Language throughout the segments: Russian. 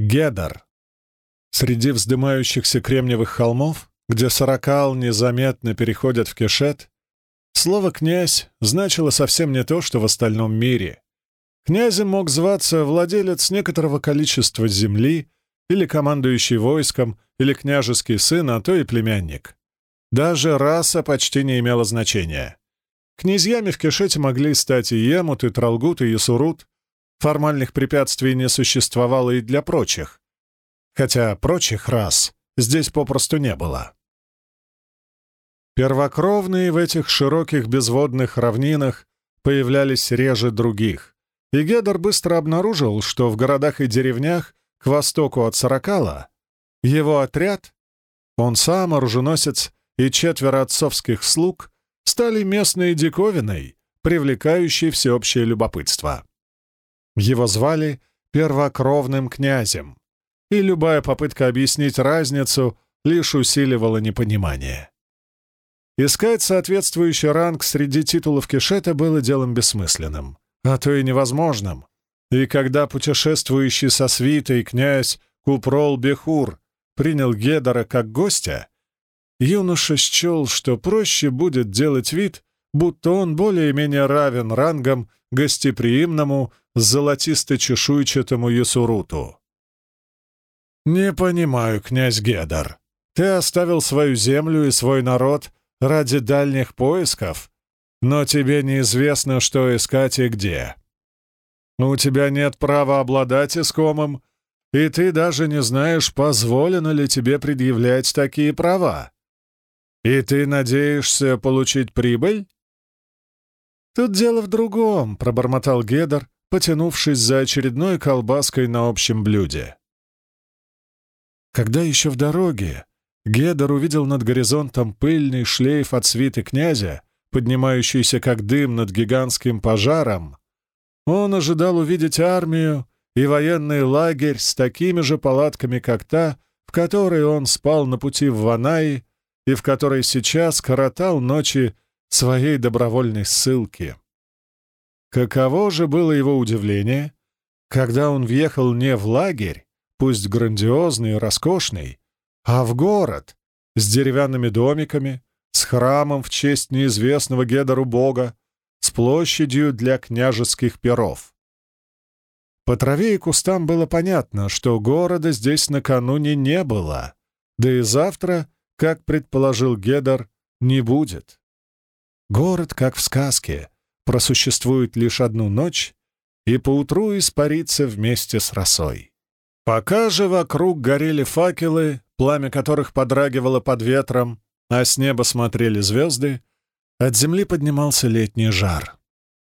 Гедар. Среди вздымающихся кремниевых холмов, где сорокал незаметно переходят в кешет, слово «князь» значило совсем не то, что в остальном мире. Князем мог зваться владелец некоторого количества земли или командующий войском, или княжеский сын, а то и племянник. Даже раса почти не имела значения. Князьями в Кешете могли стать и Емут, и Тралгут, и Ясурут. Формальных препятствий не существовало и для прочих. Хотя прочих рас здесь попросту не было. Первокровные в этих широких безводных равнинах появлялись реже других, и Гедер быстро обнаружил, что в городах и деревнях к востоку от Саракала его отряд, он сам, оруженосец и четверо отцовских слуг, стали местной диковиной, привлекающей всеобщее любопытство. Его звали первокровным князем, и любая попытка объяснить разницу лишь усиливала непонимание. Искать соответствующий ранг среди титулов Кешета было делом бессмысленным, а то и невозможным. И когда путешествующий со свитой князь Купрол Бехур принял Гедора как гостя, юноша счел, что проще будет делать вид, будто он более-менее равен рангом гостеприимному золотисто-чешуйчатому Ясуруту. «Не понимаю, князь Гедар. Ты оставил свою землю и свой народ ради дальних поисков, но тебе неизвестно, что искать и где. У тебя нет права обладать искомым, и ты даже не знаешь, позволено ли тебе предъявлять такие права. И ты надеешься получить прибыль?» «Тут дело в другом», — пробормотал Гедер, потянувшись за очередной колбаской на общем блюде. Когда еще в дороге Гедер увидел над горизонтом пыльный шлейф от свиты князя, поднимающийся как дым над гигантским пожаром, он ожидал увидеть армию и военный лагерь с такими же палатками, как та, в которой он спал на пути в Ванаи и в которой сейчас коротал ночи своей добровольной ссылки. Каково же было его удивление, когда он въехал не в лагерь, пусть грандиозный и роскошный, а в город с деревянными домиками, с храмом в честь неизвестного Гедору бога, с площадью для княжеских перов. По траве и кустам было понятно, что города здесь накануне не было, да и завтра, как предположил Гедор, не будет. Город, как в сказке, просуществует лишь одну ночь и поутру испарится вместе с росой. Пока же вокруг горели факелы, пламя которых подрагивало под ветром, а с неба смотрели звезды, от земли поднимался летний жар.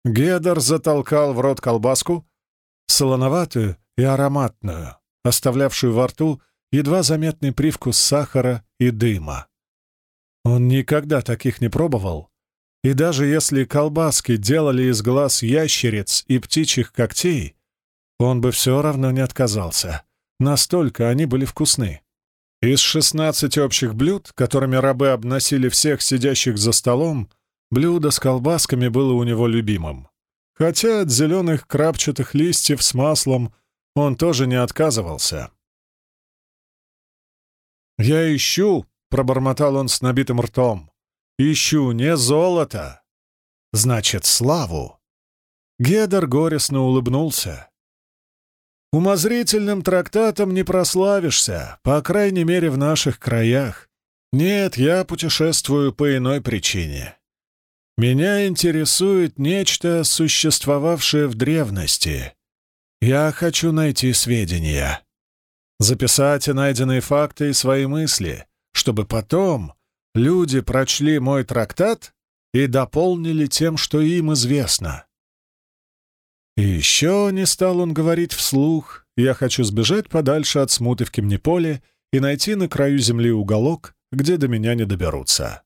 Гедор затолкал в рот колбаску, солоноватую и ароматную, оставлявшую во рту едва заметный привкус сахара и дыма. Он никогда таких не пробовал, и даже если колбаски делали из глаз ящериц и птичьих когтей, он бы все равно не отказался. Настолько они были вкусны. Из шестнадцати общих блюд, которыми рабы обносили всех сидящих за столом, блюдо с колбасками было у него любимым. Хотя от зеленых крапчатых листьев с маслом он тоже не отказывался. «Я ищу», — пробормотал он с набитым ртом, — «ищу не золото, значит, славу». Гедер горестно улыбнулся. Умозрительным трактатом не прославишься, по крайней мере, в наших краях. Нет, я путешествую по иной причине. Меня интересует нечто, существовавшее в древности. Я хочу найти сведения. Записать найденные факты и свои мысли, чтобы потом люди прочли мой трактат и дополнили тем, что им известно. И еще не стал он говорить вслух, я хочу сбежать подальше от смуты в Кемнеполе и найти на краю земли уголок, где до меня не доберутся.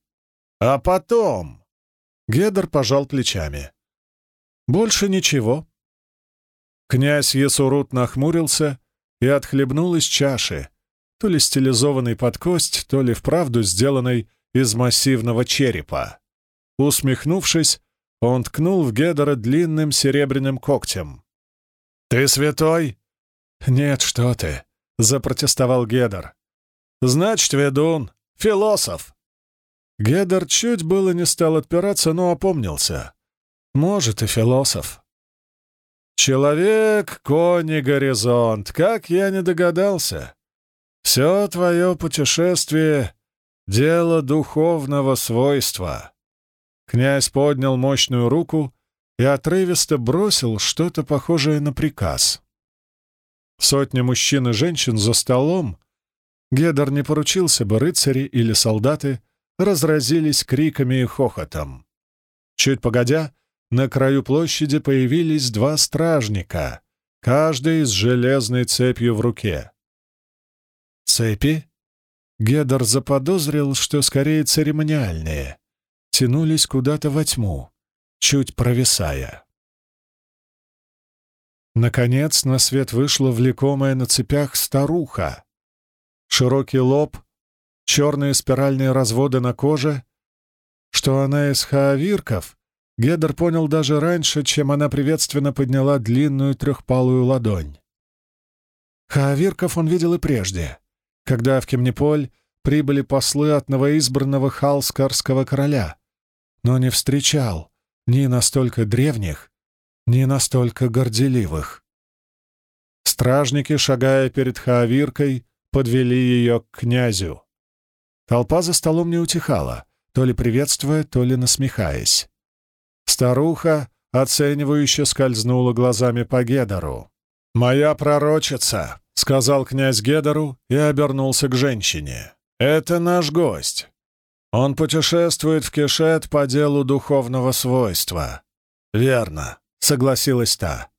А потом... Гедер пожал плечами. Больше ничего. Князь Есурут нахмурился и отхлебнул из чаши, то ли стилизованной под кость, то ли вправду сделанной из массивного черепа. Усмехнувшись, он ткнул в Гедора длинным серебряным когтем. «Ты святой?» «Нет, что ты. — запротестовал Гедер. «Значит, ведун, философ». Гедер чуть было не стал отпираться, но опомнился. «Может, и философ». «Человек, конь горизонт, как я не догадался. Все твое путешествие — дело духовного свойства». Князь поднял мощную руку и отрывисто бросил что-то похожее на приказ. Сотни мужчин и женщин за столом, Гедор не поручился бы рыцари или солдаты, разразились криками и хохотом. Чуть погодя, на краю площади появились два стражника, каждый с железной цепью в руке. Цепи? Гедор заподозрил, что скорее церемониальные, тянулись куда-то во тьму, чуть провисая. Наконец на свет вышла влекомая на цепях старуха. Широкий лоб, черные спиральные разводы на коже. Что она из хаавирков, Гедер понял даже раньше, чем она приветственно подняла длинную трехпалую ладонь. Хаавирков он видел и прежде, когда в Кемниполь прибыли послы от новоизбранного халскарского короля, но не встречал ни настолько древних, ни настолько горделивых. Стражники, шагая перед Хаавиркой, подвели ее к князю. Толпа за столом не утихала, то ли приветствуя, то ли насмехаясь. Старуха, оценивающе скользнула глазами по Гедору. «Моя пророчица», — сказал князь Гедору и обернулся к женщине. «Это наш гость. Он путешествует в Кешет по делу духовного свойства». «Верно», — согласилась та.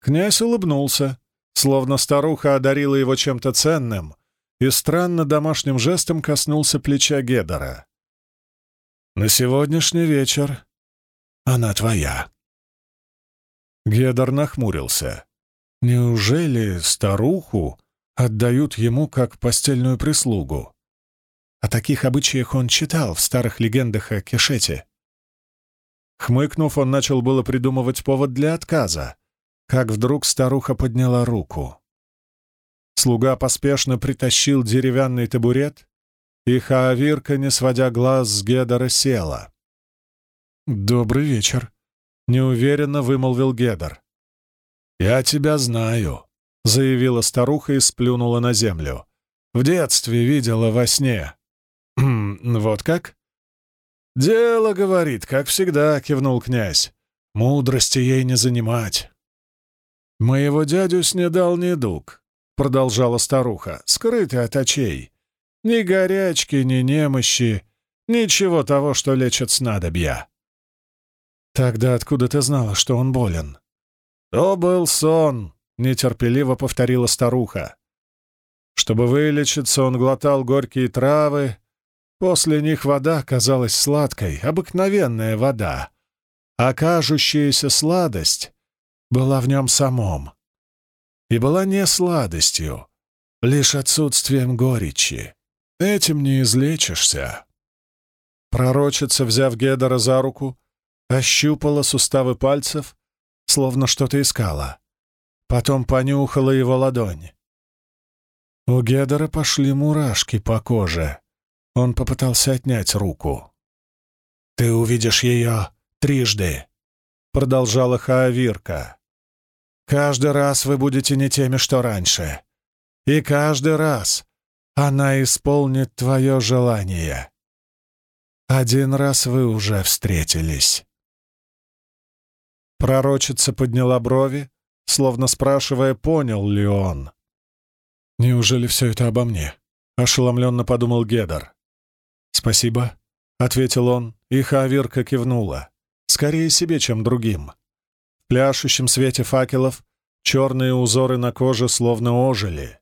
Князь улыбнулся, словно старуха одарила его чем-то ценным, и странно домашним жестом коснулся плеча Гедора. «На сегодняшний вечер она твоя». Гедор нахмурился. «Неужели старуху отдают ему как постельную прислугу?» О таких обычаях он читал в старых легендах о Кешете. Хмыкнув, он начал было придумывать повод для отказа, как вдруг старуха подняла руку. Слуга поспешно притащил деревянный табурет, и Хаавирка, не сводя глаз с Гедора, села. «Добрый вечер», — неуверенно вымолвил Гедор. «Я тебя знаю», — заявила старуха и сплюнула на землю. «В детстве видела во сне». «Вот как?» «Дело, — говорит, как всегда», — кивнул князь. «Мудрости ей не занимать». «Моего дядю снедал недуг», — продолжала старуха, скрытый от очей. «Ни горячки, ни немощи, ничего того, что лечат снадобья». «Тогда откуда ты знала, что он болен?» «То был сон», — нетерпеливо повторила старуха. Чтобы вылечиться, он глотал горькие травы, После них вода казалась сладкой, обыкновенная вода, а кажущаяся сладость была в нем самом. И была не сладостью, лишь отсутствием горечи. Этим не излечишься. Пророчица, взяв Гедора за руку, ощупала суставы пальцев, словно что-то искала. Потом понюхала его ладонь. У Гедора пошли мурашки по коже. Он попытался отнять руку. «Ты увидишь ее трижды», — продолжала Хаавирка. «Каждый раз вы будете не теми, что раньше. И каждый раз она исполнит твое желание. Один раз вы уже встретились». Пророчица подняла брови, словно спрашивая, понял ли он. «Неужели все это обо мне?» — ошеломленно подумал Гедор. «Спасибо», — ответил он, и Хаверка кивнула. «Скорее себе, чем другим». В пляшущем свете факелов черные узоры на коже словно ожили.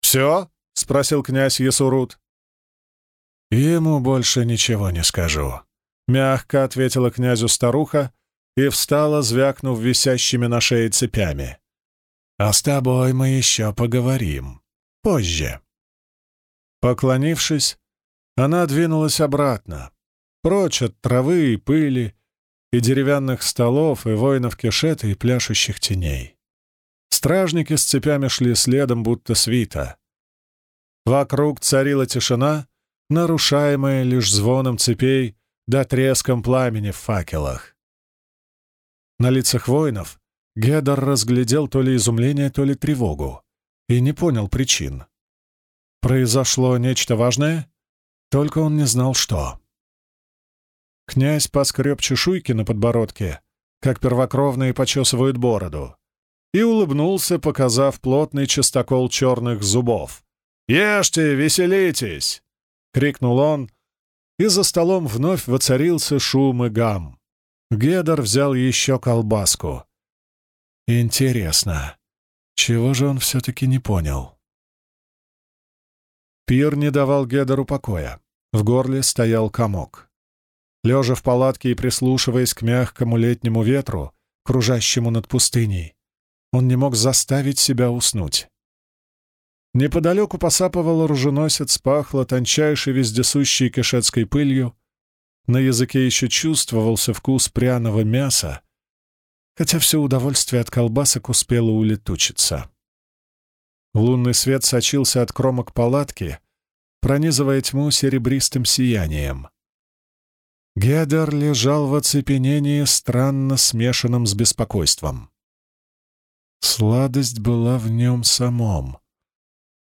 «Все?» — спросил князь Ясурут. «Ему больше ничего не скажу», — мягко ответила князю старуха и встала, звякнув висящими на шее цепями. «А с тобой мы еще поговорим. Позже». Поклонившись, она двинулась обратно, прочь от травы и пыли, и деревянных столов, и воинов кешета, и пляшущих теней. Стражники с цепями шли следом, будто свита. Вокруг царила тишина, нарушаемая лишь звоном цепей да треском пламени в факелах. На лицах воинов Гедор разглядел то ли изумление, то ли тревогу и не понял причин. Произошло нечто важное, только он не знал, что. Князь поскреб чешуйки на подбородке, как первокровные почесывают бороду, и улыбнулся, показав плотный частокол черных зубов. «Ешьте, веселитесь!» — крикнул он, и за столом вновь воцарился шум и гам. Гедор взял еще колбаску. Интересно, чего же он все-таки не понял? Пир не давал Гедору покоя. В горле стоял комок. Лежа в палатке и прислушиваясь к мягкому летнему ветру, кружащему над пустыней, он не мог заставить себя уснуть. Неподалеку посапывал оруженосец, пахло тончайшей вездесущей кишетской пылью. На языке еще чувствовался вкус пряного мяса, хотя все удовольствие от колбасок успело улетучиться. Лунный свет сочился от кромок палатки, пронизывая тьму серебристым сиянием. Гедер лежал в оцепенении, странно смешанном с беспокойством. Сладость была в нем самом —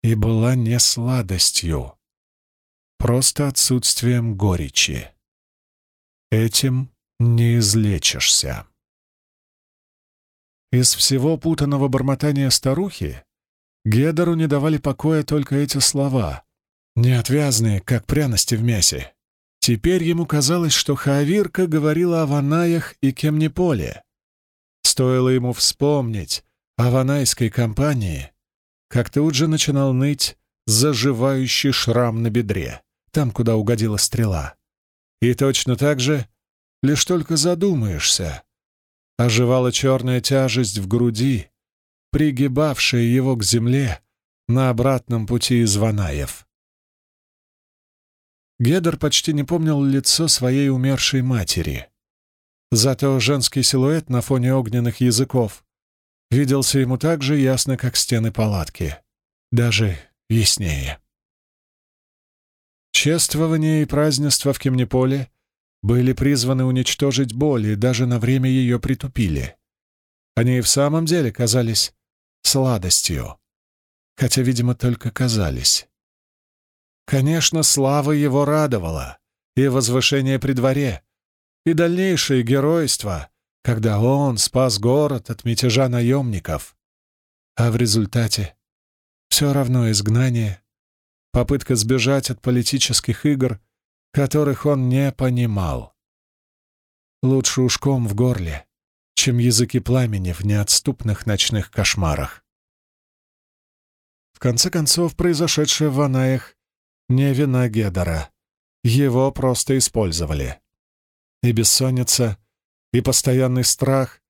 и была не сладостью, просто отсутствием горечи. Этим не излечишься. Из всего путанного бормотания старухи Гедору не давали покоя только эти слова, неотвязные, как пряности в мясе. Теперь ему казалось, что Хаавирка говорила о Ванаях и Кемнеполе. Стоило ему вспомнить о ванайской компании, как тут же начинал ныть заживающий шрам на бедре, там, куда угодила стрела. И точно так же, лишь только задумаешься, оживала черная тяжесть в груди, пригибавшая его к земле на обратном пути из Ванаев. Гедер почти не помнил лицо своей умершей матери. Зато женский силуэт на фоне огненных языков виделся ему так же ясно, как стены палатки. Даже яснее. Чествование и празднества в Кемнеполе были призваны уничтожить боль и даже на время ее притупили. Они и в самом деле казались сладостью, хотя, видимо, только казались. Конечно, слава его радовала, и возвышение при дворе, и дальнейшее геройство, когда он спас город от мятежа наемников. А в результате все равно изгнание, попытка сбежать от политических игр, которых он не понимал. Лучше ушком в горле, чем языки пламени в неотступных ночных кошмарах. В конце концов, произошедшее в Ванаях не вина Гедора. Его просто использовали. И бессонница и постоянный страх,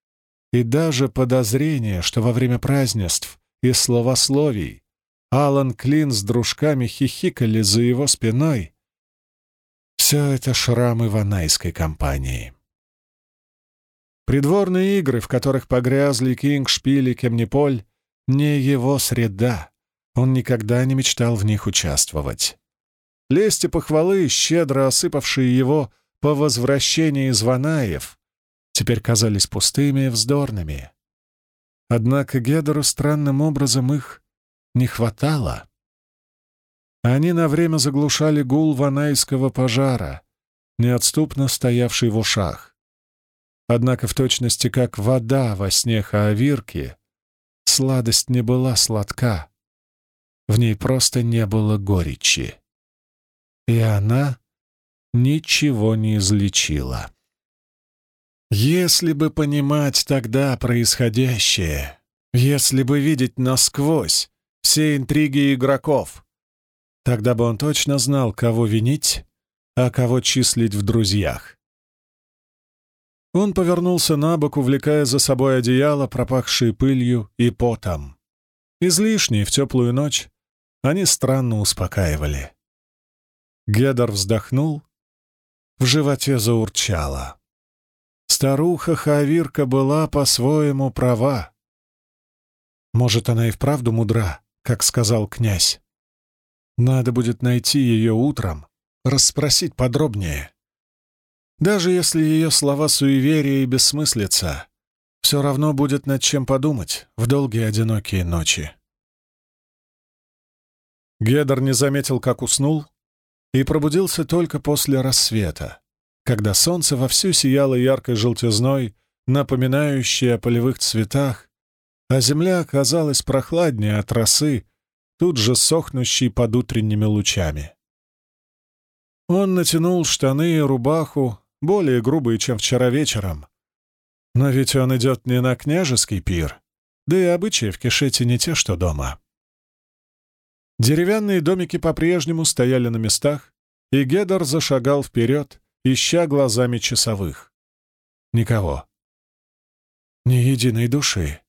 и даже подозрение, что во время празднеств и словословий Алан Клин с дружками хихикали за его спиной. Все это шрамы ванайской компании. Придворные игры, в которых погрязли Кинг, Шпиль и Кемниполь, не его среда. Он никогда не мечтал в них участвовать. Лесть и похвалы, щедро осыпавшие его по возвращении из Ванаев, теперь казались пустыми и вздорными. Однако Гедору странным образом их не хватало. Они на время заглушали гул ванайского пожара, неотступно стоявший в ушах. Однако в точности как вода во сне Хаавирки, сладость не была сладка. В ней просто не было горечи. И она ничего не излечила. Если бы понимать тогда происходящее, если бы видеть насквозь все интриги игроков, тогда бы он точно знал, кого винить, а кого числить в друзьях. Он повернулся на бок, увлекая за собой одеяло, пропахшее пылью и потом. Излишние в теплую ночь они странно успокаивали. Гедор вздохнул, в животе заурчало. Старуха Хавирка была по-своему права. Может, она и вправду мудра, как сказал князь. Надо будет найти ее утром, расспросить подробнее. Даже если ее слова суеверия и бессмыслица, все равно будет над чем подумать в долгие одинокие ночи. Гедор не заметил, как уснул, и пробудился только после рассвета, когда солнце вовсю сияло яркой желтизной, напоминающей о полевых цветах, а земля оказалась прохладнее от росы, тут же сохнущей под утренними лучами. Он натянул штаны и рубаху, более грубые, чем вчера вечером. Но ведь он идет не на княжеский пир, да и обычаи в Кишете не те, что дома. Деревянные домики по-прежнему стояли на местах, и Гедор зашагал вперед, ища глазами часовых. Никого. Ни единой души.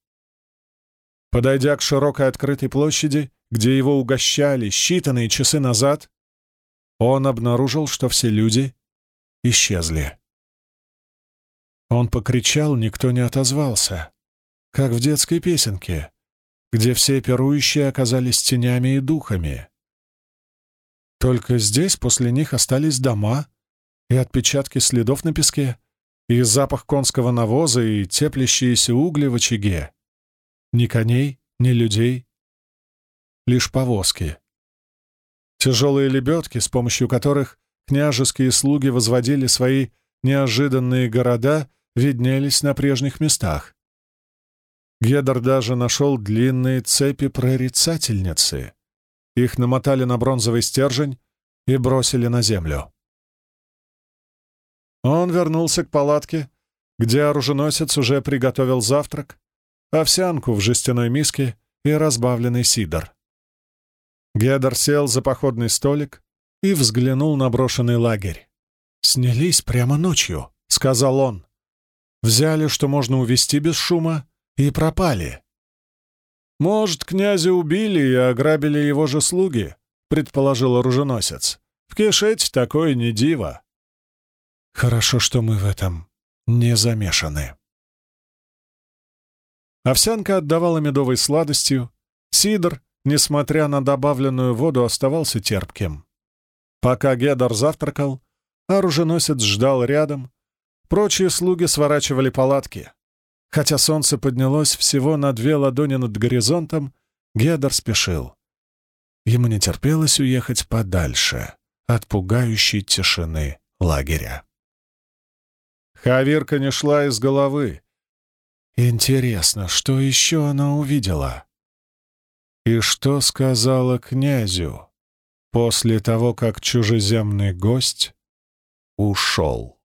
Подойдя к широкой открытой площади, где его угощали считанные часы назад, он обнаружил, что все люди исчезли. Он покричал, никто не отозвался, как в детской песенке, где все пирующие оказались тенями и духами. Только здесь после них остались дома и отпечатки следов на песке, и запах конского навоза, и теплящиеся угли в очаге. Ни коней, ни людей, лишь повозки. Тяжелые лебедки, с помощью которых княжеские слуги возводили свои неожиданные города, виднелись на прежних местах. Гедор даже нашел длинные цепи прорицательницы. Их намотали на бронзовый стержень и бросили на землю. Он вернулся к палатке, где оруженосец уже приготовил завтрак, овсянку в жестяной миске и разбавленный сидр. Гедор сел за походный столик и взглянул на брошенный лагерь. «Снялись прямо ночью», — сказал он. «Взяли, что можно увести без шума, и пропали». «Может, князя убили и ограбили его же слуги», — предположил оруженосец. «В Кешете такое не диво». «Хорошо, что мы в этом не замешаны». Овсянка отдавала медовой сладостью, сидр, несмотря на добавленную воду, оставался терпким. Пока Гедар завтракал, оруженосец ждал рядом, прочие слуги сворачивали палатки. Хотя солнце поднялось всего на две ладони над горизонтом, Гедар спешил. Ему не терпелось уехать подальше от пугающей тишины лагеря. Хавирка не шла из головы. Интересно, что еще она увидела? И что сказала князю после того, как чужеземный гость ушел?